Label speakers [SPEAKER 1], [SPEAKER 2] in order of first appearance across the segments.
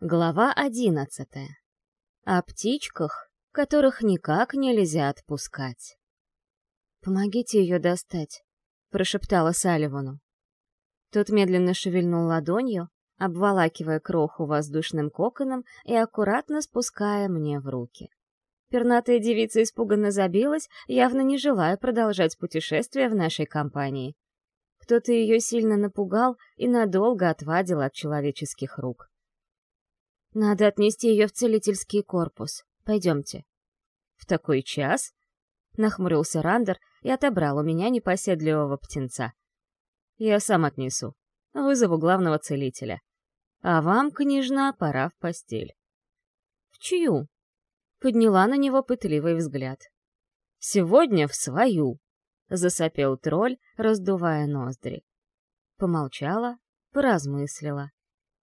[SPEAKER 1] Глава одиннадцатая. О птичках, которых никак нельзя отпускать. «Помогите ее достать», — прошептала Салливану. Тот медленно шевельнул ладонью, обволакивая кроху воздушным коконом и аккуратно спуская мне в руки. Пернатая девица испуганно забилась, явно не желая продолжать путешествие в нашей компании. Кто-то ее сильно напугал и надолго отвадил от человеческих рук. Надо отнести ее в целительский корпус. Пойдемте. В такой час? Нахмурился Рандер и отобрал у меня непоседливого птенца. Я сам отнесу. Вызову главного целителя. А вам, княжна, пора в постель. В чью? Подняла на него пытливый взгляд. Сегодня в свою, засопел тролль, раздувая ноздри. Помолчала, поразмыслила.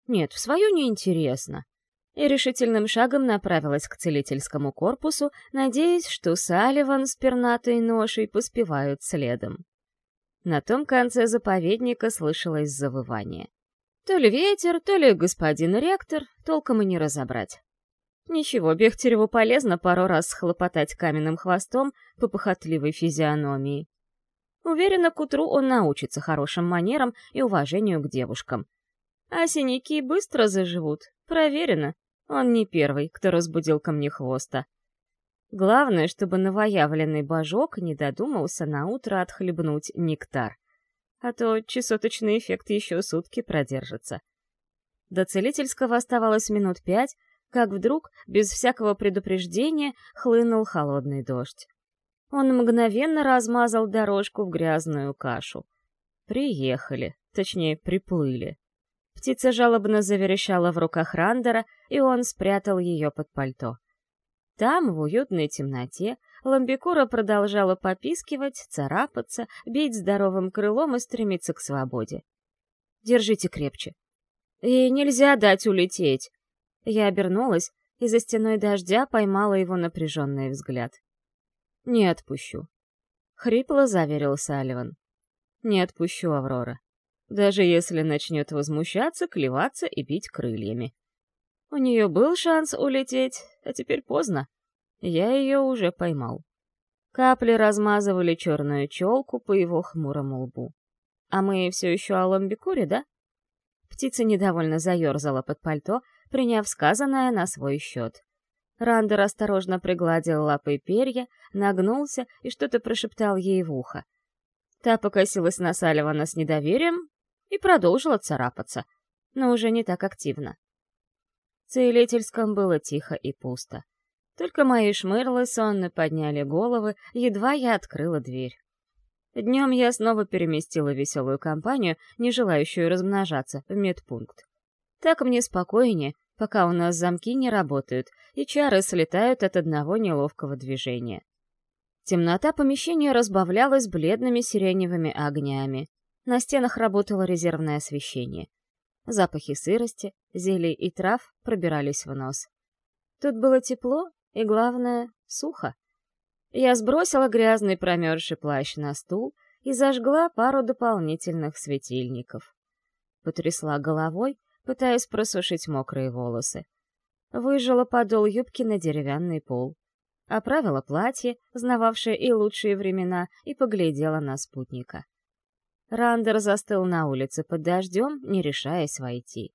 [SPEAKER 1] Нет, в свою неинтересно и решительным шагом направилась к целительскому корпусу, надеясь, что Салливан с пернатой ношей поспевают следом. На том конце заповедника слышалось завывание. То ли ветер, то ли господин ректор, толком и не разобрать. Ничего, Бехтереву полезно пару раз схлопотать каменным хвостом по похотливой физиономии. Уверена, к утру он научится хорошим манерам и уважению к девушкам. А синяки быстро заживут, проверено. Он не первый, кто разбудил ко мне хвоста. Главное, чтобы новоявленный божок не додумался на утро отхлебнуть нектар. А то чесоточный эффект еще сутки продержится. До целительского оставалось минут пять, как вдруг, без всякого предупреждения, хлынул холодный дождь. Он мгновенно размазал дорожку в грязную кашу. Приехали, точнее, приплыли. Птица жалобно заверещала в руках Рандера, и он спрятал ее под пальто. Там, в уютной темноте, ламбикура продолжала попискивать, царапаться, бить здоровым крылом и стремиться к свободе. «Держите крепче. Ей нельзя дать улететь!» Я обернулась и за стеной дождя поймала его напряженный взгляд. «Не отпущу», — хрипло заверил Салливан. «Не отпущу, Аврора даже если начнет возмущаться, клеваться и бить крыльями. У нее был шанс улететь, а теперь поздно. Я ее уже поймал. Капли размазывали черную челку по его хмурому лбу. А мы все еще о ламбикуре, да? Птица недовольно заерзала под пальто, приняв сказанное на свой счет. Рандер осторожно пригладил лапой перья, нагнулся и что-то прошептал ей в ухо. Та покосилась на Салливана с недоверием, и продолжила царапаться, но уже не так активно. В целительском было тихо и пусто. Только мои шмырлы сонно подняли головы, едва я открыла дверь. Днем я снова переместила веселую компанию, не желающую размножаться, в медпункт. Так мне спокойнее, пока у нас замки не работают, и чары слетают от одного неловкого движения. Темнота помещения разбавлялась бледными сиреневыми огнями. На стенах работало резервное освещение. Запахи сырости, зелий и трав пробирались в нос. Тут было тепло и, главное, сухо. Я сбросила грязный промерзший плащ на стул и зажгла пару дополнительных светильников. Потрясла головой, пытаясь просушить мокрые волосы. Выжила подол юбки на деревянный пол. Оправила платье, знававшее и лучшие времена, и поглядела на спутника. Рандер застыл на улице под дождем, не решаясь войти.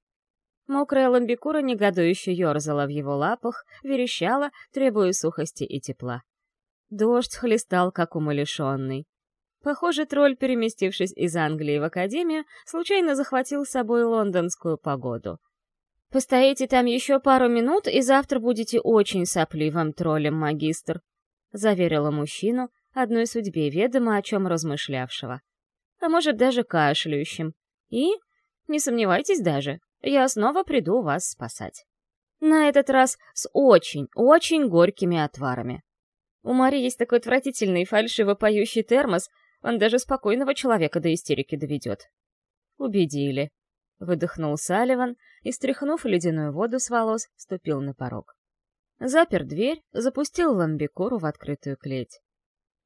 [SPEAKER 1] Мокрая ламбикура негодующе ерзала в его лапах, верещала, требуя сухости и тепла. Дождь хлестал, как умалишенный. Похоже, тролль, переместившись из Англии в Академию, случайно захватил с собой лондонскую погоду. «Постоите там еще пару минут, и завтра будете очень сопливым троллем, магистр», — заверила мужчину, одной судьбе ведомо о чем размышлявшего а может даже кашляющим. И, не сомневайтесь даже, я снова приду вас спасать. На этот раз с очень, очень горькими отварами. У Мари есть такой отвратительный фальшиво поющий термос, он даже спокойного человека до истерики доведет. Убедили. Выдохнул Салливан и, стряхнув ледяную воду с волос, ступил на порог. Запер дверь, запустил ламбикуру в открытую клеть.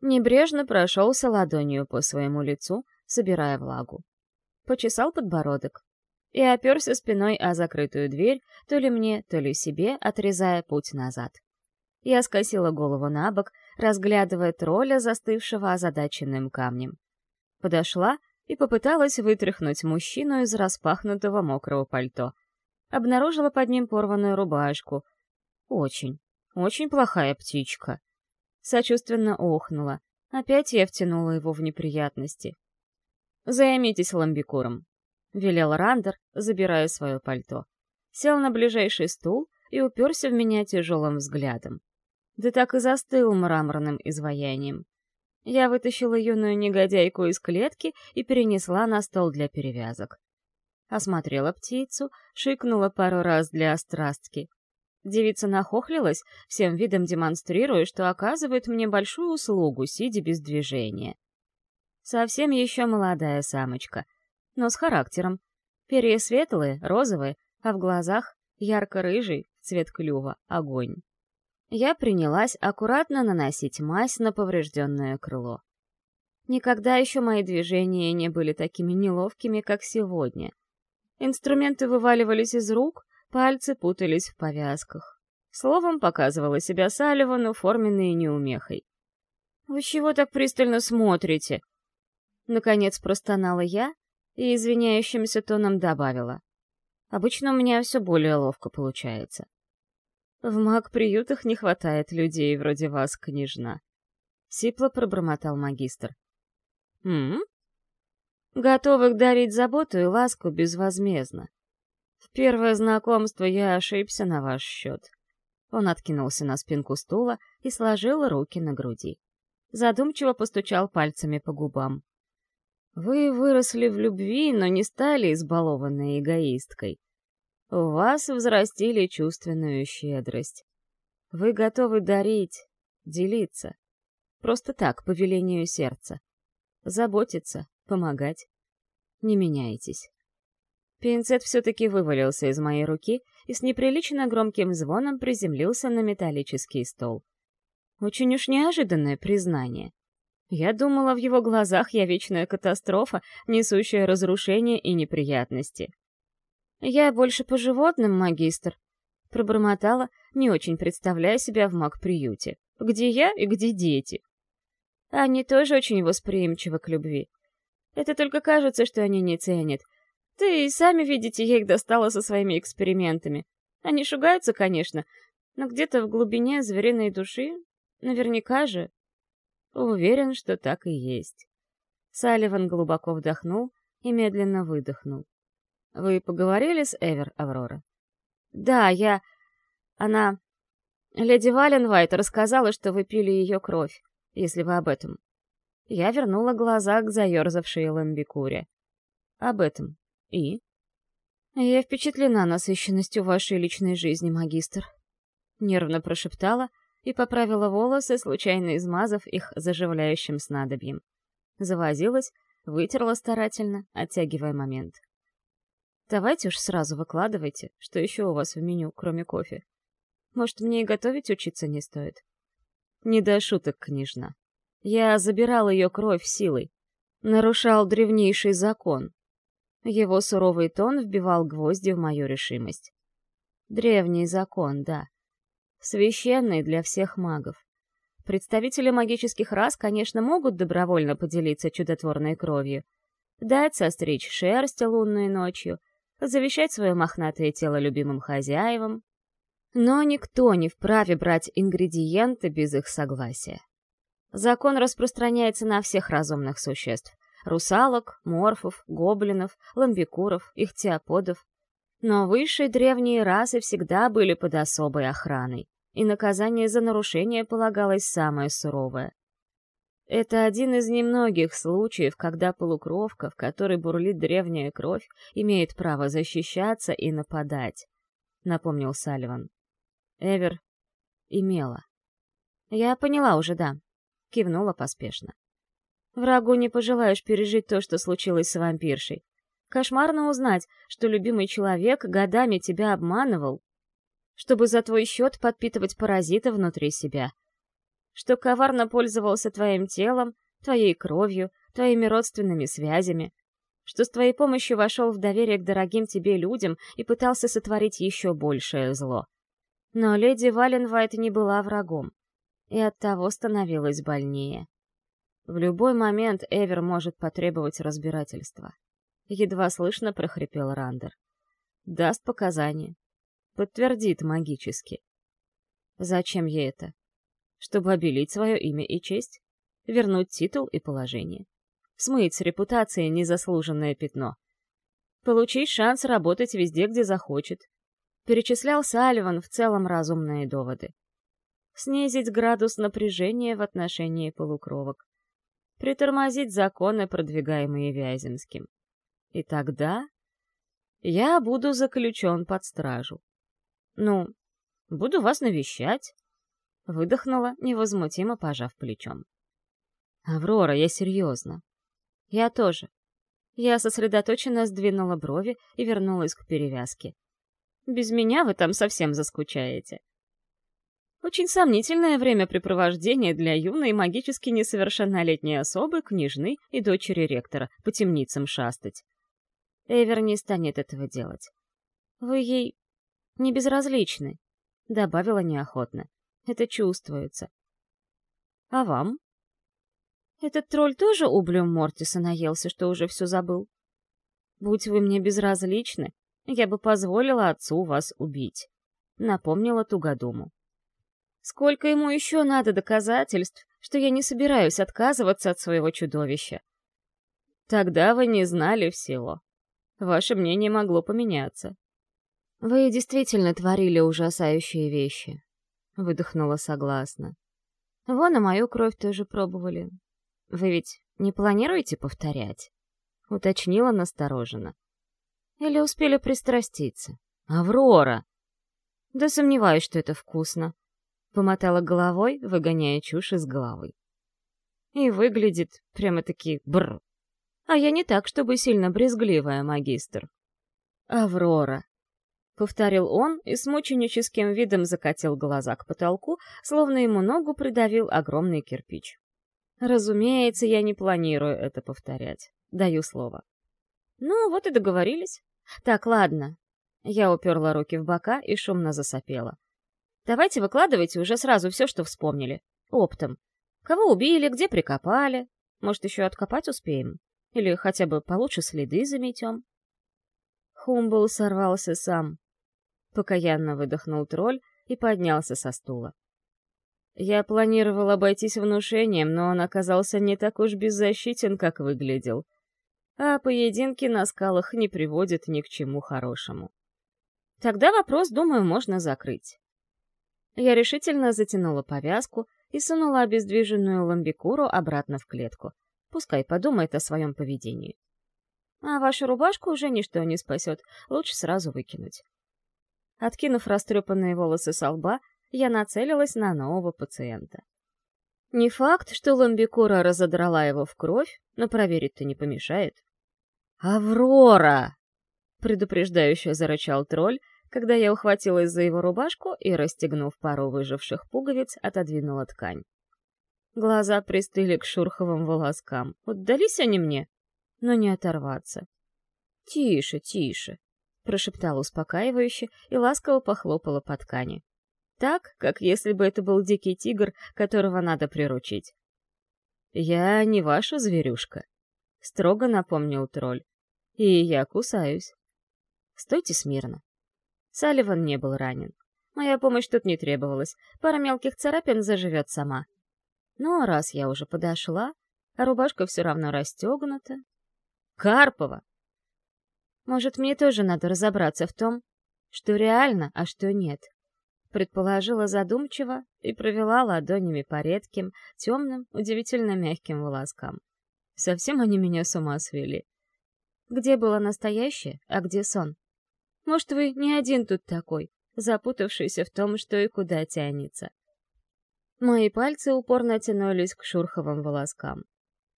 [SPEAKER 1] Небрежно прошелся ладонью по своему лицу, собирая влагу. Почесал подбородок. и оперся спиной о закрытую дверь, то ли мне, то ли себе, отрезая путь назад. Я скосила голову на бок, разглядывая тролля, застывшего озадаченным камнем. Подошла и попыталась вытряхнуть мужчину из распахнутого мокрого пальто. Обнаружила под ним порванную рубашку. Очень, очень плохая птичка. Сочувственно охнула. Опять я втянула его в неприятности. «Займитесь ламбикуром», — велел Рандер, забирая свое пальто. Сел на ближайший стул и уперся в меня тяжелым взглядом. Да так и застыл мраморным изваянием. Я вытащила юную негодяйку из клетки и перенесла на стол для перевязок. Осмотрела птицу, шикнула пару раз для острастки. Девица нахохлилась, всем видом демонстрируя, что оказывает мне большую услугу, сидя без движения. Совсем еще молодая самочка, но с характером. Перья светлые, розовые, а в глазах ярко-рыжий, цвет клюва, огонь я принялась аккуратно наносить мазь на поврежденное крыло. Никогда еще мои движения не были такими неловкими, как сегодня. Инструменты вываливались из рук, пальцы путались в повязках. Словом, показывала себя Салливану форменной неумехой. «Вы чего так пристально смотрите?» Наконец простонала я и извиняющимся тоном добавила. «Обычно у меня все более ловко получается». В маг-приютах не хватает людей вроде вас, княжна. Сипло пробормотал магистр. М, Готовых дарить заботу и ласку безвозмездно. В первое знакомство я ошибся на ваш счет. Он откинулся на спинку стула и сложил руки на груди. Задумчиво постучал пальцами по губам. Вы выросли в любви, но не стали избалованной эгоисткой. У вас взрастили чувственную щедрость. Вы готовы дарить, делиться. Просто так, по велению сердца. Заботиться, помогать. Не меняйтесь. Пинцет все-таки вывалился из моей руки и с неприлично громким звоном приземлился на металлический стол. Очень уж неожиданное признание. Я думала, в его глазах я вечная катастрофа, несущая разрушение и неприятности. «Я больше по животным, магистр», — пробормотала, не очень представляя себя в маг-приюте. «Где я и где дети?» Они тоже очень восприимчивы к любви. Это только кажется, что они не ценят. Ты и сами видите, я их достала со своими экспериментами. Они шугаются, конечно, но где-то в глубине звериной души, наверняка же, уверен, что так и есть. Салливан глубоко вдохнул и медленно выдохнул. Вы поговорили с Эвер, Аврора? Да, я... Она... Леди Валенвайт рассказала, что вы пили ее кровь, если вы об этом. Я вернула глаза к заерзавшей ламбикуре. Об этом. И? Я впечатлена насыщенностью вашей личной жизни, магистр. Нервно прошептала и поправила волосы, случайно измазав их заживляющим снадобьем. Завозилась, вытерла старательно, оттягивая момент. Давайте уж сразу выкладывайте, что еще у вас в меню, кроме кофе. Может, мне и готовить учиться не стоит? Не до шуток, княжна. Я забирал ее кровь силой. Нарушал древнейший закон. Его суровый тон вбивал гвозди в мою решимость. Древний закон, да. Священный для всех магов. Представители магических рас, конечно, могут добровольно поделиться чудотворной кровью. Дать состричь шерсть лунной ночью — завещать свое мохнатое тело любимым хозяевам, но никто не вправе брать ингредиенты без их согласия. Закон распространяется на всех разумных существ — русалок, морфов, гоблинов, ламбикуров, ихтиоподов. Но высшие древние расы всегда были под особой охраной, и наказание за нарушение полагалось самое суровое. Это один из немногих случаев, когда полукровка, в которой бурлит древняя кровь, имеет право защищаться и нападать, — напомнил Салливан. Эвер имела. Я поняла уже, да. Кивнула поспешно. Врагу не пожелаешь пережить то, что случилось с вампиршей. Кошмарно узнать, что любимый человек годами тебя обманывал, чтобы за твой счет подпитывать паразита внутри себя — что коварно пользовался твоим телом, твоей кровью, твоими родственными связями. что с твоей помощью вошел в доверие к дорогим тебе людям и пытался сотворить еще большее зло. Но леди Валенвайт не была врагом, и оттого становилась больнее. В любой момент Эвер может потребовать разбирательства. Едва слышно прохрипел Рандер. Даст показания. Подтвердит магически. Зачем ей это? Чтобы обелить свое имя и честь? Вернуть титул и положение? Смыть с репутации незаслуженное пятно? Получить шанс работать везде, где захочет? Перечислял Салливан в целом разумные доводы. Снизить градус напряжения в отношении полукровок притормозить законы, продвигаемые Вяземским. И тогда я буду заключен под стражу. Ну, буду вас навещать. Выдохнула, невозмутимо пожав плечом. Аврора, я серьезно. Я тоже. Я сосредоточенно сдвинула брови и вернулась к перевязке. Без меня вы там совсем заскучаете. Очень сомнительное времяпрепровождение для юной магически несовершеннолетней особы, княжны и дочери ректора, по темницам шастать. Эвер не станет этого делать. Вы ей не безразличны, — добавила неохотно. Это чувствуется. А вам? Этот тролль тоже ублем Мортиса наелся, что уже все забыл. Будь вы мне безразличны, я бы позволила отцу вас убить, — напомнила Тугодуму. Сколько ему еще надо доказательств, что я не собираюсь отказываться от своего чудовища? Тогда вы не знали всего. Ваше мнение могло поменяться. Вы действительно творили ужасающие вещи. Выдохнула согласно. Вон, и мою кровь тоже пробовали. Вы ведь не планируете повторять? Уточнила настороженно. Или успели пристраститься? Аврора! Да сомневаюсь, что это вкусно. Помотала головой, выгоняя чушь из головы. И выглядит прямо-таки бр. А я не так, чтобы сильно брезгливая, магистр. «Аврора», — повторил он и с мученическим видом закатил глаза к потолку, словно ему ногу придавил огромный кирпич. «Разумеется, я не планирую это повторять. Даю слово». «Ну, вот и договорились. Так, ладно». Я уперла руки в бока и шумно засопела. Давайте выкладывайте уже сразу все, что вспомнили. Оптом. Кого убили, где прикопали. Может, еще откопать успеем? Или хотя бы получше следы заметем? Хумбл сорвался сам. Покаянно выдохнул тролль и поднялся со стула. Я планировал обойтись внушением, но он оказался не так уж беззащитен, как выглядел. А поединки на скалах не приводят ни к чему хорошему. Тогда вопрос, думаю, можно закрыть. Я решительно затянула повязку и сунула обездвиженную ламбикуру обратно в клетку. Пускай подумает о своем поведении. А вашу рубашку уже ничто не спасет, лучше сразу выкинуть. Откинув растрепанные волосы со лба, я нацелилась на нового пациента. Не факт, что ламбикура разодрала его в кровь, но проверить-то не помешает. «Аврора!» — предупреждающе зарычал тролль, когда я ухватилась за его рубашку и, расстегнув пару выживших пуговиц, отодвинула ткань. Глаза пристыли к шурховым волоскам. Отдались они мне, но не оторваться. «Тише, тише», — прошептала успокаивающе и ласково похлопала по ткани. Так, как если бы это был дикий тигр, которого надо приручить. «Я не ваша зверюшка», — строго напомнил тролль. «И я кусаюсь. Стойте смирно». Салливан не был ранен. Моя помощь тут не требовалась, пара мелких царапин заживет сама. Ну, раз я уже подошла, а рубашка все равно расстегнута... Карпова! Может, мне тоже надо разобраться в том, что реально, а что нет. Предположила задумчиво и провела ладонями по редким, темным, удивительно мягким волоскам. Совсем они меня с ума свели. Где было настоящее, а где сон? Может, вы не один тут такой, запутавшийся в том, что и куда тянется. Мои пальцы упорно тянулись к шурховым волоскам.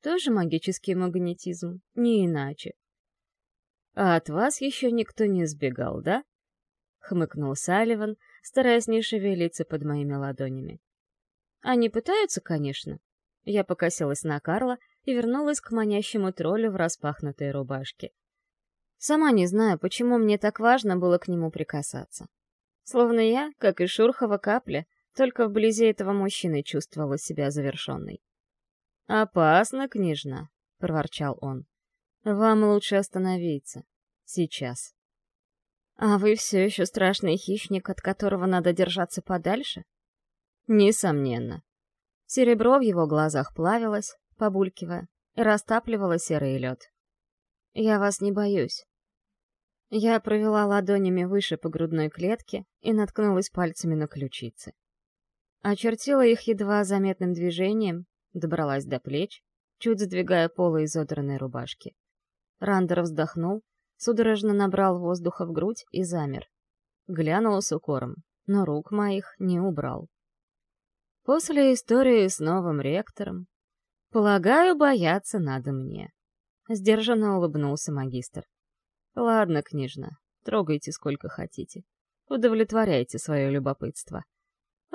[SPEAKER 1] Тоже магический магнетизм, не иначе. «А от вас еще никто не сбегал, да?» — хмыкнул Салливан, стараясь не шевелиться под моими ладонями. «Они пытаются, конечно». Я покосилась на Карла и вернулась к манящему троллю в распахнутой рубашке. Сама не знаю, почему мне так важно было к нему прикасаться. Словно я, как и Шурхова капля, только вблизи этого мужчины чувствовала себя завершенной. «Опасно, княжна», — проворчал он. «Вам лучше остановиться. Сейчас». «А вы все еще страшный хищник, от которого надо держаться подальше?» «Несомненно». Серебро в его глазах плавилось, побулькивая, и растапливало серый лед. «Я вас не боюсь». Я провела ладонями выше по грудной клетке и наткнулась пальцами на ключицы. Очертила их едва заметным движением, добралась до плеч, чуть сдвигая полы изодранной рубашки. Рандер вздохнул, судорожно набрал воздуха в грудь и замер. Глянул с укором, но рук моих не убрал. После истории с новым ректором, полагаю, бояться надо мне. Сдержанно улыбнулся магистр. Ладно, княжна, трогайте сколько хотите. Удовлетворяйте свое любопытство.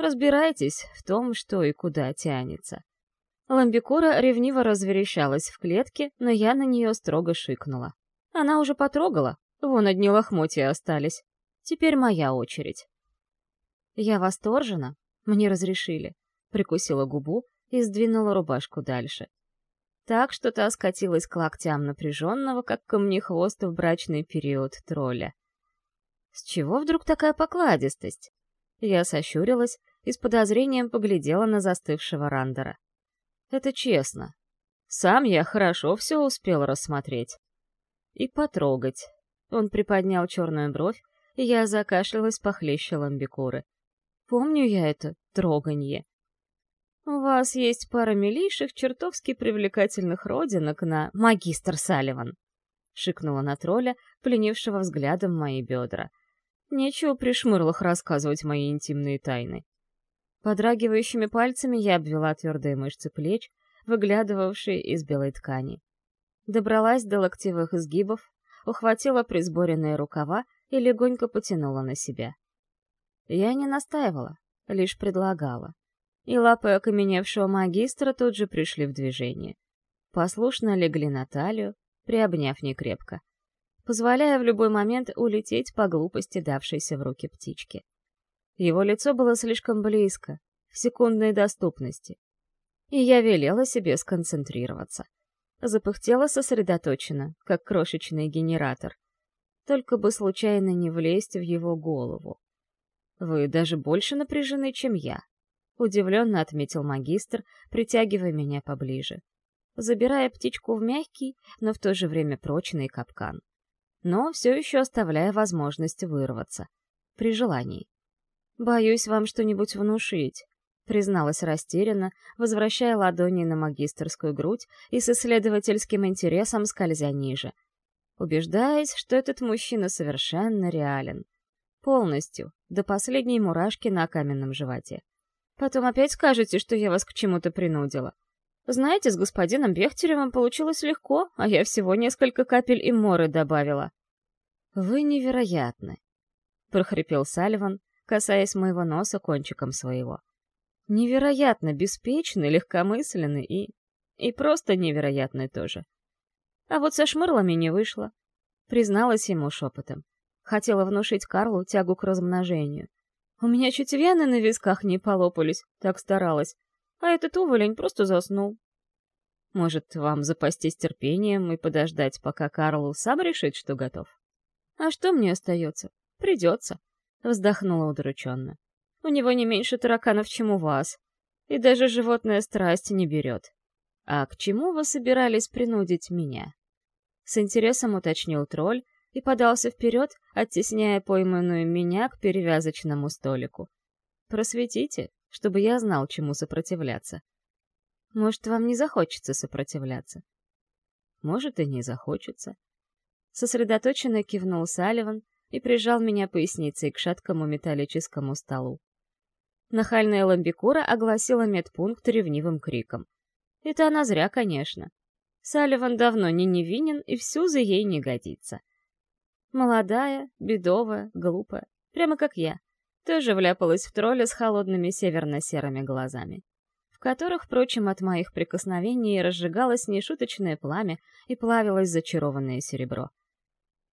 [SPEAKER 1] Разбирайтесь в том, что и куда тянется. Ламбикура ревниво разверещалась в клетке, но я на нее строго шикнула. Она уже потрогала, вон одни лохмотья остались. Теперь моя очередь. Я восторжена, мне разрешили. Прикусила губу и сдвинула рубашку дальше. Так что та скатилась к локтям напряженного, как камнехвост в брачный период тролля. С чего вдруг такая покладистость? Я сощурилась и с подозрением поглядела на застывшего Рандера. Это честно. Сам я хорошо все успел рассмотреть. И потрогать. Он приподнял черную бровь, и я закашлялась похлеще ламбикуры. Помню я это троганье. У вас есть пара милейших, чертовски привлекательных родинок на магистр Салливан. Шикнула на тролля, пленившего взглядом мои бедра. Нечего при шмырлах рассказывать мои интимные тайны. Подрагивающими пальцами я обвела твердые мышцы плеч, выглядывавшие из белой ткани. Добралась до локтевых изгибов, ухватила присборенные рукава и легонько потянула на себя. Я не настаивала, лишь предлагала. И лапы окаменевшего магистра тут же пришли в движение. Послушно легли на талию, приобняв некрепко, позволяя в любой момент улететь по глупости давшейся в руки птички. Его лицо было слишком близко, в секундной доступности. И я велела себе сконцентрироваться. Запыхтела сосредоточенно, как крошечный генератор. Только бы случайно не влезть в его голову. «Вы даже больше напряжены, чем я», — удивленно отметил магистр, притягивая меня поближе, забирая птичку в мягкий, но в то же время прочный капкан. Но все еще оставляя возможность вырваться. При желании. «Боюсь вам что-нибудь внушить», — призналась растерянно, возвращая ладони на магистрскую грудь и с исследовательским интересом скользя ниже. Убеждаясь, что этот мужчина совершенно реален. Полностью, до последней мурашки на каменном животе. Потом опять скажете, что я вас к чему-то принудила. Знаете, с господином Бехтеревым получилось легко, а я всего несколько капель и моры добавила. «Вы невероятны», — прохрипел Салливан, касаясь моего носа кончиком своего. Невероятно беспечный, легкомысленный и... и просто невероятный тоже. А вот со шмырлами не вышло. Призналась ему шепотом. Хотела внушить Карлу тягу к размножению. У меня чуть вены на висках не полопались, так старалась. А этот уволень просто заснул. Может, вам запастись терпением и подождать, пока Карл сам решит, что готов? А что мне остается? Придется. Вздохнула удрученно. У него не меньше тараканов, чем у вас. И даже животная страсть не берет. А к чему вы собирались принудить меня? С интересом уточнил тролль и подался вперед, оттесняя пойманную меня к перевязочному столику. Просветите, чтобы я знал, чему сопротивляться. Может, вам не захочется сопротивляться? Может, и не захочется. Сосредоточенно кивнул Салливан, и прижал меня поясницей к шаткому металлическому столу. Нахальная ламбикура огласила медпункт ревнивым криком. Это она зря, конечно. Салливан давно не невинен и всю за ей не годится. Молодая, бедовая, глупая, прямо как я, тоже вляпалась в тролля с холодными северно-серыми глазами. В которых, впрочем, от моих прикосновений разжигалось нешуточное пламя и плавилось зачарованное серебро.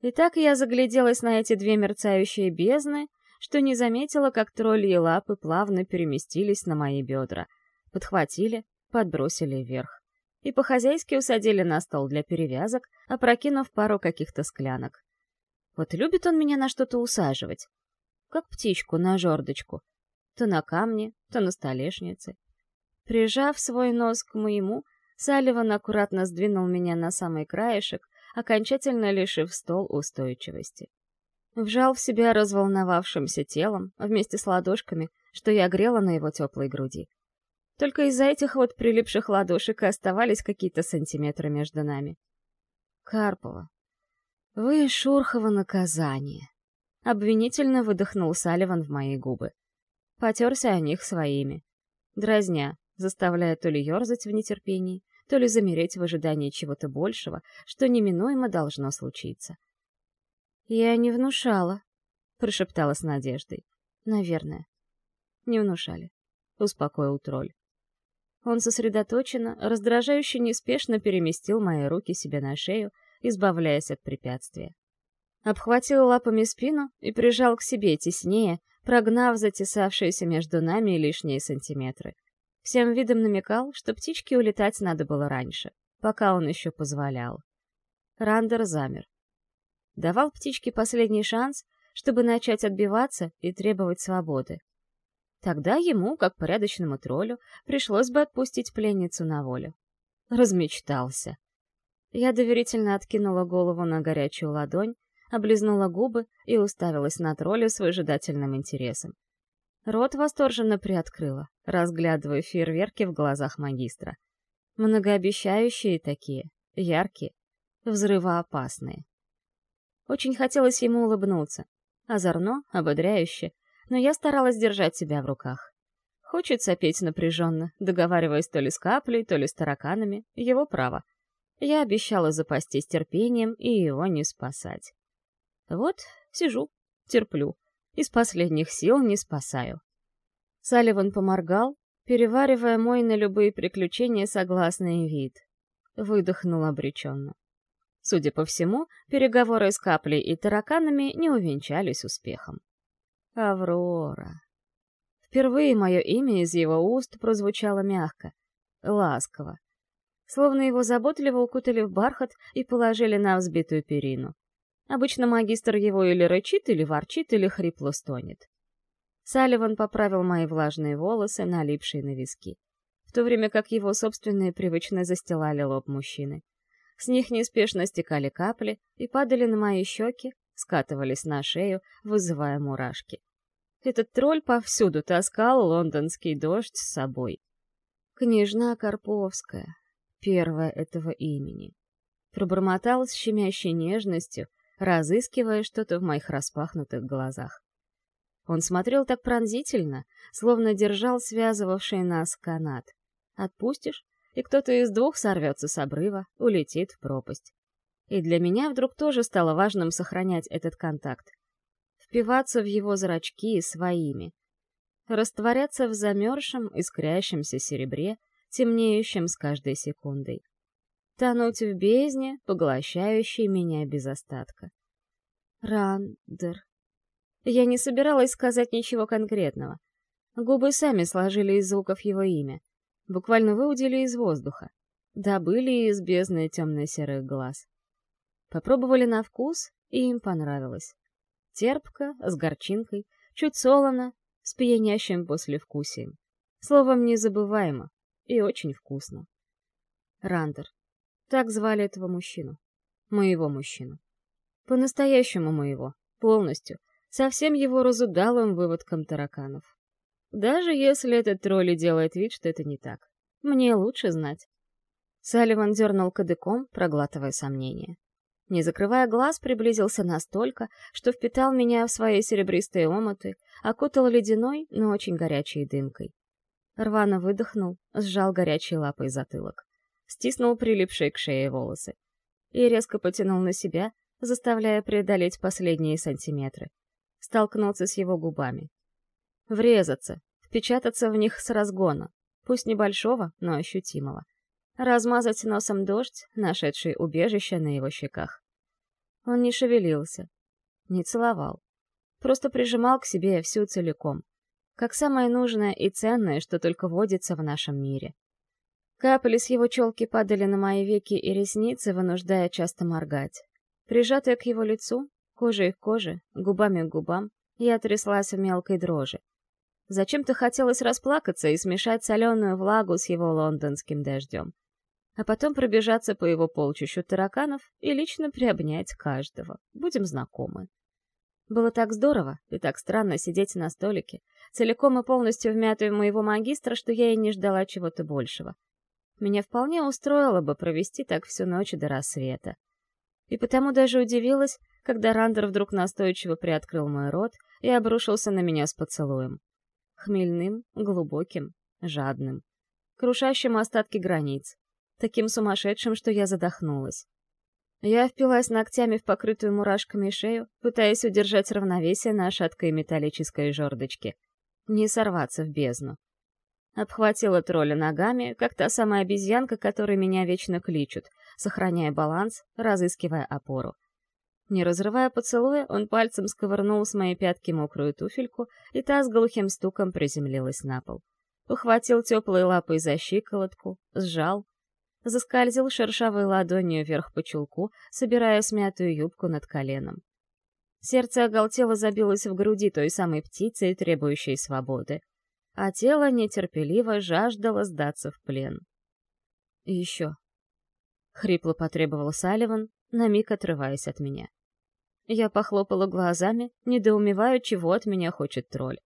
[SPEAKER 1] И так я загляделась на эти две мерцающие бездны, что не заметила, как тролли и лапы плавно переместились на мои бедра, подхватили, подбросили вверх и по-хозяйски усадили на стол для перевязок, опрокинув пару каких-то склянок. Вот любит он меня на что-то усаживать, как птичку на жердочку, то на камне, то на столешнице. Прижав свой нос к моему, Салливан аккуратно сдвинул меня на самый краешек, окончательно лишив стол устойчивости. Вжал в себя разволновавшимся телом, вместе с ладошками, что я грела на его теплой груди. Только из-за этих вот прилипших ладошек и оставались какие-то сантиметры между нами. Карпова, вы Шурхова наказание. Обвинительно выдохнул Салливан в мои губы. Потерся о них своими. Дразня, заставляя то ли ерзать в нетерпении, то ли замереть в ожидании чего-то большего, что неминуемо должно случиться. «Я не внушала», — прошептала с надеждой. «Наверное». «Не внушали», — успокоил тролль. Он сосредоточенно, раздражающе неспешно переместил мои руки себе на шею, избавляясь от препятствия. Обхватил лапами спину и прижал к себе теснее, прогнав затесавшиеся между нами лишние сантиметры. Всем видом намекал, что птичке улетать надо было раньше, пока он еще позволял. Рандер замер. Давал птичке последний шанс, чтобы начать отбиваться и требовать свободы. Тогда ему, как порядочному троллю, пришлось бы отпустить пленницу на волю. Размечтался. Я доверительно откинула голову на горячую ладонь, облизнула губы и уставилась на тролля с выжидательным интересом. Рот восторженно приоткрыла, разглядывая фейерверки в глазах магистра. Многообещающие такие, яркие, взрывоопасные. Очень хотелось ему улыбнуться. Озорно, ободряюще, но я старалась держать себя в руках. Хочется петь напряженно, договариваясь то ли с каплей, то ли с тараканами, его право. Я обещала запастись терпением и его не спасать. Вот, сижу, терплю, из последних сил не спасаю. Салливан поморгал, переваривая мой на любые приключения согласный вид. Выдохнул обреченно. Судя по всему, переговоры с Каплей и тараканами не увенчались успехом. Аврора. Впервые мое имя из его уст прозвучало мягко, ласково. Словно его заботливо укутали в бархат и положили на взбитую перину. Обычно магистр его или рычит, или ворчит, или хрипло стонет. Салливан поправил мои влажные волосы, налипшие на виски, в то время как его собственные привычно застилали лоб мужчины. С них неспешно стекали капли и падали на мои щеки, скатывались на шею, вызывая мурашки. Этот тролль повсюду таскал лондонский дождь с собой. Княжна Карповская, первая этого имени. Пробормотал с щемящей нежностью, разыскивая что-то в моих распахнутых глазах. Он смотрел так пронзительно, словно держал связывавший нас канат. Отпустишь, и кто-то из двух сорвется с обрыва, улетит в пропасть. И для меня вдруг тоже стало важным сохранять этот контакт. Впиваться в его зрачки своими. Растворяться в замерзшем, искрящемся серебре, темнеющем с каждой секундой тонуть в бездне, поглощающей меня без остатка. Рандер. Я не собиралась сказать ничего конкретного. Губы сами сложили из звуков его имя, буквально выудили из воздуха, добыли из бездны темно-серых глаз. Попробовали на вкус, и им понравилось. Терпко, с горчинкой, чуть солоно, с пьянящим послевкусием. Словом, незабываемо и очень вкусно. Рандер. Так звали этого мужчину. Моего мужчину. По-настоящему моего. Полностью. Со всем его разудалым выводком тараканов. Даже если этот тролль делает вид, что это не так. Мне лучше знать. Салливан дернул кадыком, проглатывая сомнения. Не закрывая глаз, приблизился настолько, что впитал меня в свои серебристые омуты, окутал ледяной, но очень горячей дымкой. Рвано выдохнул, сжал горячей лапой затылок стиснул прилипшие к шее волосы и резко потянул на себя, заставляя преодолеть последние сантиметры. Столкнуться с его губами. Врезаться, впечататься в них с разгона, пусть небольшого, но ощутимого. Размазать носом дождь, нашедший убежище на его щеках. Он не шевелился, не целовал. Просто прижимал к себе всю целиком. Как самое нужное и ценное, что только водится в нашем мире. Капли с его челки падали на мои веки и ресницы, вынуждая часто моргать. Прижатая к его лицу, кожей к коже, губами к губам, я тряслась в мелкой дрожи. Зачем-то хотелось расплакаться и смешать соленую влагу с его лондонским дождем. А потом пробежаться по его полчищу тараканов и лично приобнять каждого. Будем знакомы. Было так здорово и так странно сидеть на столике, целиком и полностью вмятой в моего магистра, что я и не ждала чего-то большего. Меня вполне устроило бы провести так всю ночь до рассвета. И потому даже удивилась, когда Рандер вдруг настойчиво приоткрыл мой рот и обрушился на меня с поцелуем. Хмельным, глубоким, жадным, крушащим остатки границ, таким сумасшедшим, что я задохнулась. Я впилась ногтями в покрытую мурашками шею, пытаясь удержать равновесие на шаткой металлической жердочке. Не сорваться в бездну. Обхватила тролля ногами, как та самая обезьянка, которой меня вечно кличут, сохраняя баланс, разыскивая опору. Не разрывая поцелуя, он пальцем сковырнул с моей пятки мокрую туфельку, и та с глухим стуком приземлилась на пол. Ухватил теплой лапой за щиколотку, сжал, заскользил шершавой ладонью вверх по чулку, собирая смятую юбку над коленом. Сердце оголтело забилось в груди той самой птицей, требующей свободы, а тело нетерпеливо жаждало сдаться в плен. Еще. Хрипло потребовал Салливан, на миг отрываясь от меня. Я похлопала глазами, недоумевая, чего от меня хочет тролль.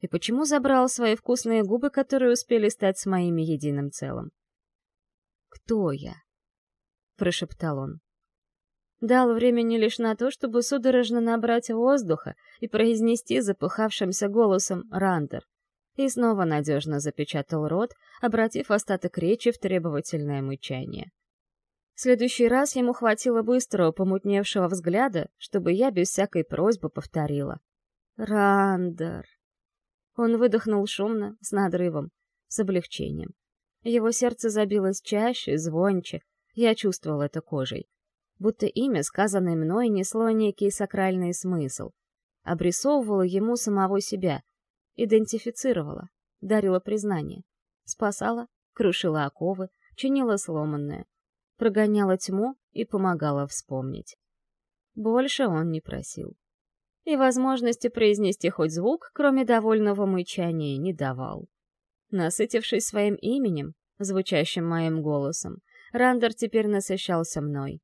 [SPEAKER 1] И почему забрал свои вкусные губы, которые успели стать с моими единым целым? «Кто я?» — прошептал он. Дал времени лишь на то, чтобы судорожно набрать воздуха и произнести запыхавшимся голосом «Рандер», и снова надежно запечатал рот, обратив остаток речи в требовательное мычание. В следующий раз ему хватило быстрого помутневшего взгляда, чтобы я без всякой просьбы повторила. «Рандер!» Он выдохнул шумно, с надрывом, с облегчением. Его сердце забилось чаще, звонче. Я чувствовал это кожей. Будто имя, сказанное мной, несло некий сакральный смысл. Обрисовывало ему самого себя. Идентифицировало. Дарило признание. Спасала, крушила оковы, чинила сломанное. Прогоняла тьму и помогала вспомнить. Больше он не просил. И возможности произнести хоть звук, кроме довольного мычания, не давал. Насытившись своим именем, звучащим моим голосом, Рандер теперь насыщался мной.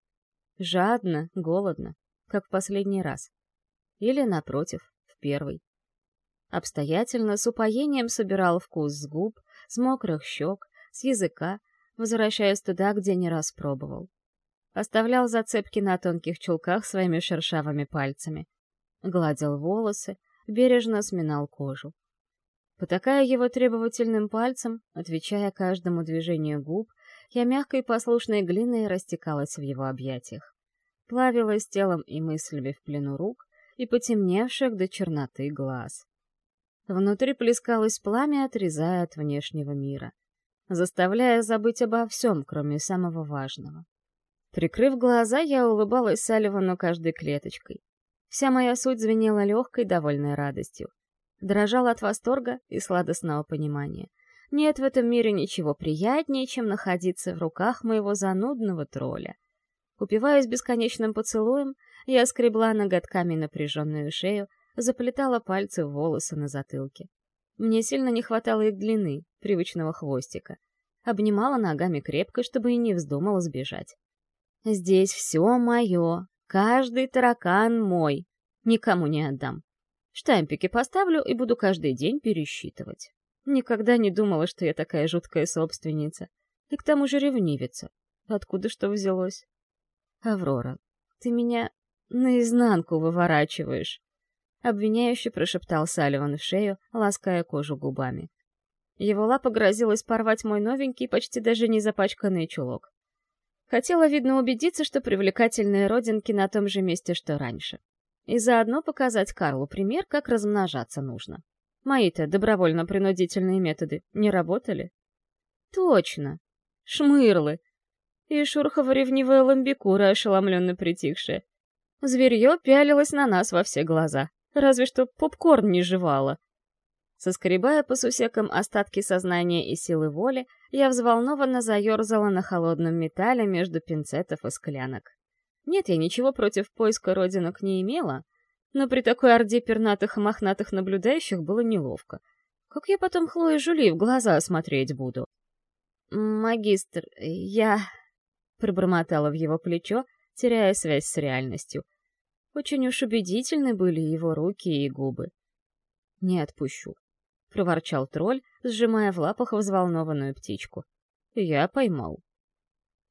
[SPEAKER 1] Жадно, голодно, как в последний раз. Или, напротив, в первый. Обстоятельно, с упоением собирал вкус с губ, с мокрых щек, с языка, возвращаясь туда, где не раз пробовал. Оставлял зацепки на тонких чулках своими шершавыми пальцами. Гладил волосы, бережно сминал кожу. Потакая его требовательным пальцем, отвечая каждому движению губ, я мягкой послушной глиной растекалась в его объятиях. Плавилась телом и мыслями в плену рук и потемневших до черноты глаз. Внутри плескалось пламя, отрезая от внешнего мира, заставляя забыть обо всем, кроме самого важного. Прикрыв глаза, я улыбалась Салливану каждой клеточкой. Вся моя суть звенела легкой, довольной радостью дрожал от восторга и сладостного понимания. Нет в этом мире ничего приятнее, чем находиться в руках моего занудного тролля. Упиваясь бесконечным поцелуем, я скребла ноготками напряженную шею, заплетала пальцы в волосы на затылке. Мне сильно не хватало их длины, привычного хвостика. Обнимала ногами крепко, чтобы и не вздумала сбежать. «Здесь все мое, каждый таракан мой, никому не отдам. Штампики поставлю и буду каждый день пересчитывать. Никогда не думала, что я такая жуткая собственница. И к тому же ревнивица. Откуда что взялось? Аврора, ты меня наизнанку выворачиваешь. Обвиняюще прошептал Салливан в шею, лаская кожу губами. Его лапа грозилась порвать мой новенький, почти даже не запачканный чулок. Хотела, видно, убедиться, что привлекательные родинки на том же месте, что раньше и заодно показать Карлу пример, как размножаться нужно. Мои-то добровольно-принудительные методы не работали. Точно. Шмырлы. И шурхово-ревнивая ламбикура, ошеломленно притихшая. Зверье пялилось на нас во все глаза. Разве что попкорн не жевало. Соскребая по сусекам остатки сознания и силы воли, я взволнованно заерзала на холодном металле между пинцетов и склянок. Нет, я ничего против поиска родинок не имела, но при такой орде пернатых и мохнатых наблюдающих было неловко. Как я потом Хлое Жули в глаза смотреть буду? «Магистр, я...» — пробормотала в его плечо, теряя связь с реальностью. Очень уж убедительны были его руки и губы. «Не отпущу», — проворчал тролль, сжимая в лапах взволнованную птичку. «Я поймал».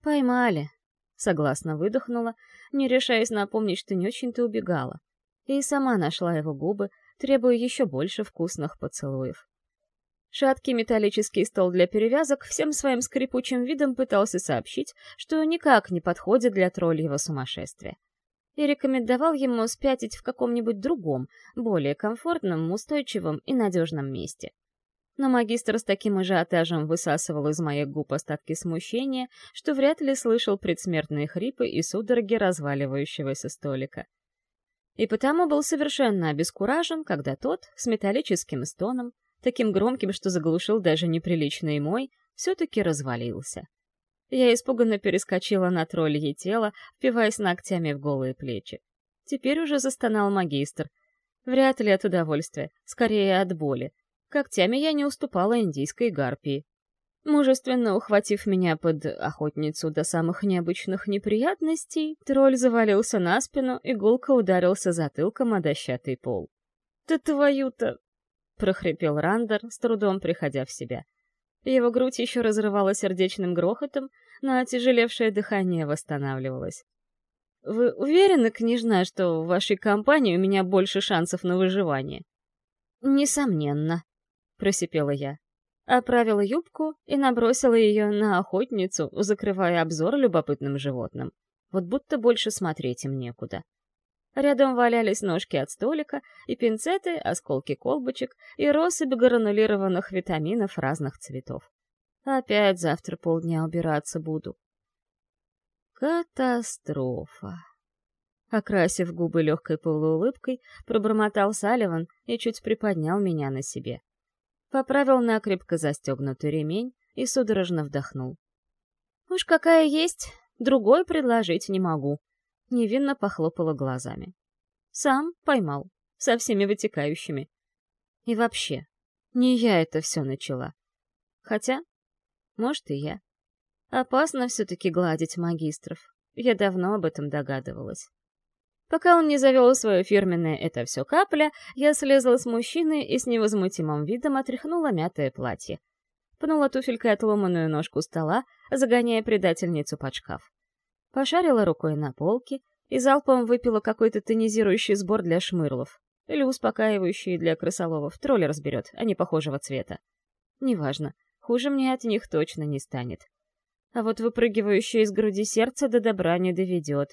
[SPEAKER 1] «Поймали», — согласно выдохнула, не решаясь напомнить, что не очень-то убегала. И сама нашла его губы, требуя еще больше вкусных поцелуев. Шаткий металлический стол для перевязок всем своим скрипучим видом пытался сообщить, что никак не подходит для тролльего сумасшествия. И рекомендовал ему спятить в каком-нибудь другом, более комфортном, устойчивом и надежном месте. Но магистр с таким ажиотажем высасывал из моих губ остатки смущения, что вряд ли слышал предсмертные хрипы и судороги разваливающегося столика. И потому был совершенно обескуражен, когда тот, с металлическим стоном, таким громким, что заглушил даже неприличный мой, все-таки развалился. Я испуганно перескочила на троллье тело, впиваясь ногтями в голые плечи. Теперь уже застонал магистр. Вряд ли от удовольствия, скорее от боли. Когтями я не уступала индийской гарпии. Мужественно ухватив меня под охотницу до самых необычных неприятностей, тролль завалился на спину и гулко ударился затылком о дощатый пол. «Да твою-то!» — прохрипел Рандер, с трудом приходя в себя. Его грудь еще разрывала сердечным грохотом, но отяжелевшее дыхание восстанавливалось. «Вы уверены, княжна, что в вашей компании у меня больше шансов на выживание?» «Несомненно», — просипела я. Оправила юбку и набросила ее на охотницу, закрывая обзор любопытным животным. Вот будто больше смотреть им некуда. Рядом валялись ножки от столика, и пинцеты, осколки колбочек и россыпь гранулированных витаминов разных цветов. Опять завтра полдня убираться буду. Катастрофа. Окрасив губы легкой полуулыбкой, пробормотал Салливан и чуть приподнял меня на себе. Поправил накрепко застегнутый ремень и судорожно вдохнул. «Уж какая есть, другой предложить не могу», невинно похлопала глазами. Сам поймал, со всеми вытекающими. И вообще, не я это все начала. Хотя, может, и я. Опасно все-таки гладить магистров. Я давно об этом догадывалась. Пока он не завел свое фирменное «это все капля», я слезла с мужчины и с невозмутимым видом отряхнула мятое платье. Пнула туфелькой отломанную ножку стола, загоняя предательницу под шкаф пошарила рукой на полке и залпом выпила какой-то тонизирующий сбор для шмырлов. Или успокаивающий для крысоловов. Тролль разберет, они похожего цвета. Неважно, хуже мне от них точно не станет. А вот выпрыгивающее из груди сердце до добра не доведет.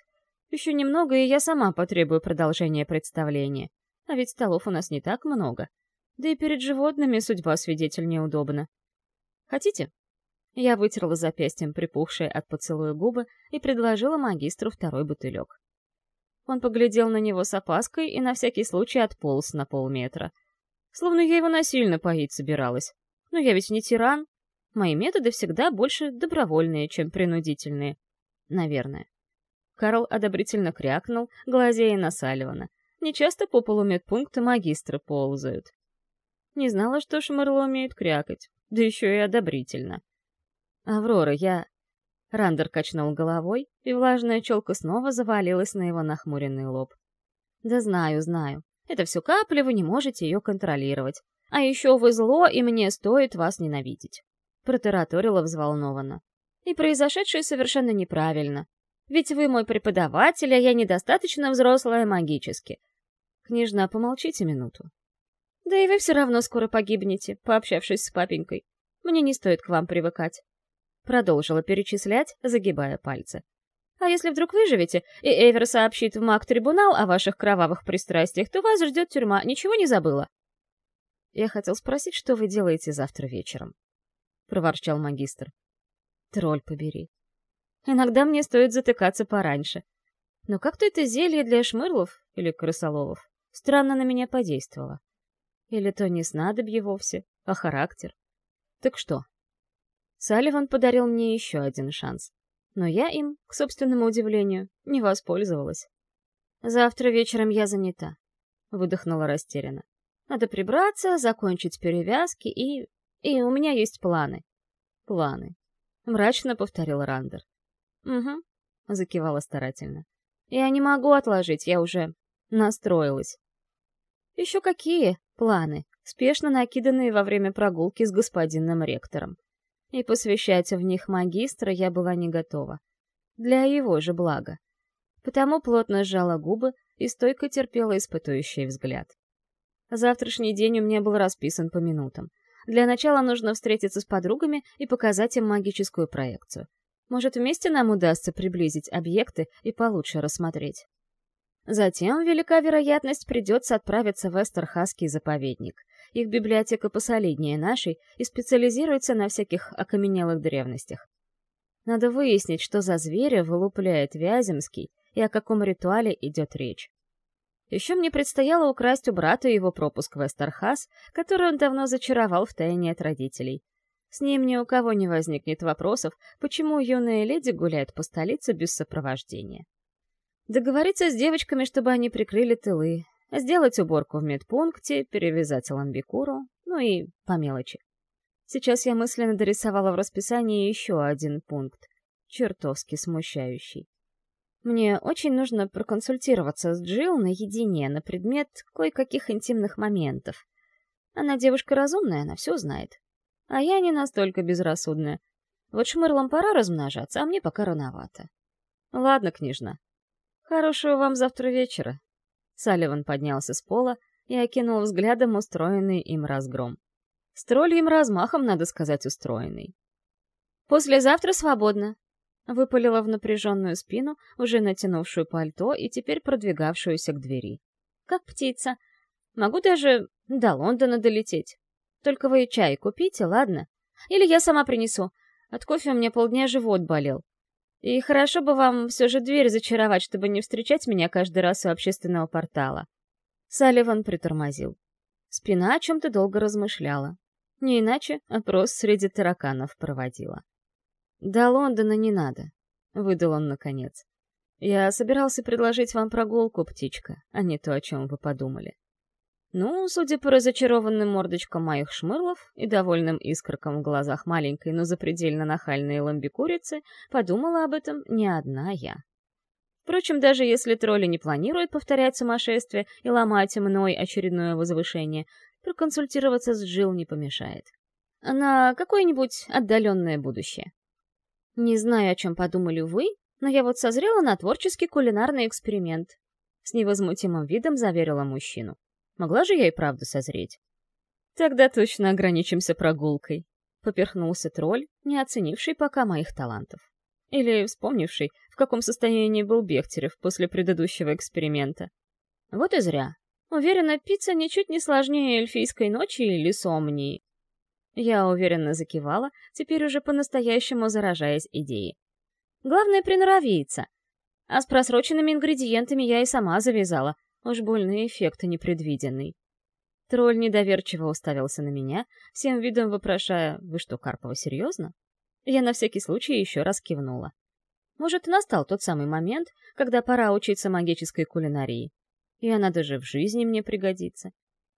[SPEAKER 1] Еще немного, и я сама потребую продолжения представления. А ведь столов у нас не так много. Да и перед животными судьба свидетель неудобна. Хотите, я вытерла запястьем припухшие от поцелуя губы и предложила магистру второй бутылек. Он поглядел на него с опаской и на всякий случай отполз на полметра. Словно я его насильно поить собиралась. Но я ведь не тиран. Мои методы всегда больше добровольные, чем принудительные. Наверное. Карл одобрительно крякнул, глазея на Салливана. Нечасто по полу медпункта магистры ползают. Не знала, что Шмырло умеет крякать, да еще и одобрительно. «Аврора, я...» Рандер качнул головой, и влажная челка снова завалилась на его нахмуренный лоб. «Да знаю, знаю. Это все капли, вы не можете ее контролировать. А еще вы зло, и мне стоит вас ненавидеть». Протараторила взволнованно. «И произошедшее совершенно неправильно. Ведь вы мой преподаватель, а я недостаточно взрослая магически. Княжна, помолчите минуту. Да и вы все равно скоро погибнете, пообщавшись с папенькой. Мне не стоит к вам привыкать. Продолжила перечислять, загибая пальцы. А если вдруг выживете, и Эвер сообщит в маг-трибунал о ваших кровавых пристрастиях, то вас ждет тюрьма. Ничего не забыла? Я хотел спросить, что вы делаете завтра вечером. — проворчал магистр. Тролль побери. Иногда мне стоит затыкаться пораньше. Но как-то это зелье для шмырлов или крысоловов странно на меня подействовало. Или то не снадобье вовсе, а характер. Так что? Салливан подарил мне еще один шанс. Но я им, к собственному удивлению, не воспользовалась. «Завтра вечером я занята», — выдохнула растерянно. «Надо прибраться, закончить перевязки и... И у меня есть планы». «Планы», — мрачно повторил Рандер. «Угу», — закивала старательно. «Я не могу отложить, я уже настроилась». «Еще какие планы, спешно накиданные во время прогулки с господином ректором?» И посвящать в них магистра я была не готова. Для его же блага. Потому плотно сжала губы и стойко терпела испытующий взгляд. Завтрашний день у меня был расписан по минутам. Для начала нужно встретиться с подругами и показать им магическую проекцию. Может, вместе нам удастся приблизить объекты и получше рассмотреть. Затем, велика вероятность, придется отправиться в Эстерхасский заповедник. Их библиотека посолиднее нашей и специализируется на всяких окаменелых древностях. Надо выяснить, что за зверя вылупляет Вяземский и о каком ритуале идет речь. Еще мне предстояло украсть у брата его пропуск в Эстерхас, который он давно зачаровал в тайне от родителей. С ним ни у кого не возникнет вопросов, почему юная леди гуляет по столице без сопровождения. Договориться с девочками, чтобы они прикрыли тылы, сделать уборку в медпункте, перевязать ламбикуру, ну и по мелочи. Сейчас я мысленно дорисовала в расписании еще один пункт, чертовски смущающий. Мне очень нужно проконсультироваться с Джилл наедине на предмет кое-каких интимных моментов. Она девушка разумная, она все знает. А я не настолько безрассудная. Вот шмырлам пора размножаться, а мне пока рановато. Ладно, княжна. Хорошего вам завтра вечера. Салливан поднялся с пола и окинул взглядом устроенный им разгром. С тролльем размахом, надо сказать, устроенный. «Послезавтра свободно», — выпалила в напряженную спину, уже натянувшую пальто и теперь продвигавшуюся к двери. «Как птица. Могу даже до Лондона долететь. Только вы чай купите, ладно? Или я сама принесу. От кофе у меня полдня живот болел. И хорошо бы вам все же дверь зачаровать, чтобы не встречать меня каждый раз у общественного портала. Салливан притормозил. Спина о чем-то долго размышляла. Не иначе опрос среди тараканов проводила. «До Лондона не надо», — выдал он наконец. «Я собирался предложить вам прогулку, птичка, а не то, о чем вы подумали. Ну, судя по разочарованным мордочкам моих шмырлов и довольным искоркам в глазах маленькой, но запредельно нахальной ламбикурицы, подумала об этом не одна я. Впрочем, даже если тролли не планируют повторять сумасшествие и ломать мной очередное возвышение, проконсультироваться с Джилл не помешает. На какое-нибудь отдаленное будущее. Не знаю, о чем подумали вы, но я вот созрела на творческий кулинарный эксперимент. С невозмутимым видом заверила мужчину. Могла же я и правда созреть. Тогда точно ограничимся прогулкой. Поперхнулся тролль, не оценивший пока моих талантов. Или вспомнивший, в каком состоянии был Бехтерев после предыдущего эксперимента. Вот и зря. Уверена, пицца ничуть не сложнее эльфийской ночи или сомнии. Я уверенно закивала, теперь уже по-настоящему заражаясь идеей. Главное приноровиться. А с просроченными ингредиентами я и сама завязала, Уж больный эффект непредвиденный. Тролль недоверчиво уставился на меня, всем видом вопрошая, «Вы что, Карпова, серьезно?» Я на всякий случай еще раз кивнула. Может, настал тот самый момент, когда пора учиться магической кулинарии. И она даже в жизни мне пригодится.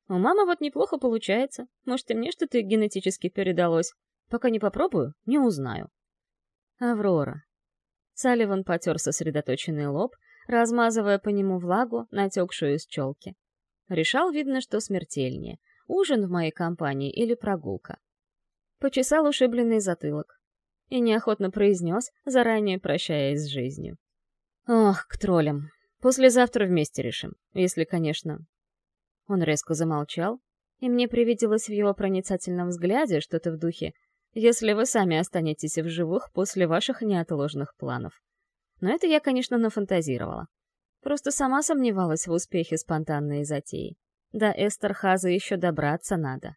[SPEAKER 1] У мамы вот неплохо получается. Может, и мне что-то генетически передалось. Пока не попробую, не узнаю. Аврора. Салливан потер сосредоточенный лоб, размазывая по нему влагу, натекшую из челки. Решал, видно, что смертельнее — ужин в моей компании или прогулка. Почесал ушибленный затылок и неохотно произнес, заранее прощаясь с жизнью. «Ох, к троллям. Послезавтра вместе решим, если, конечно...» Он резко замолчал, и мне привиделось в его проницательном взгляде что-то в духе «если вы сами останетесь в живых после ваших неотложных планов». Но это я, конечно, нафантазировала. Просто сама сомневалась в успехе спонтанной затеи. До Эстерхаза еще добраться надо.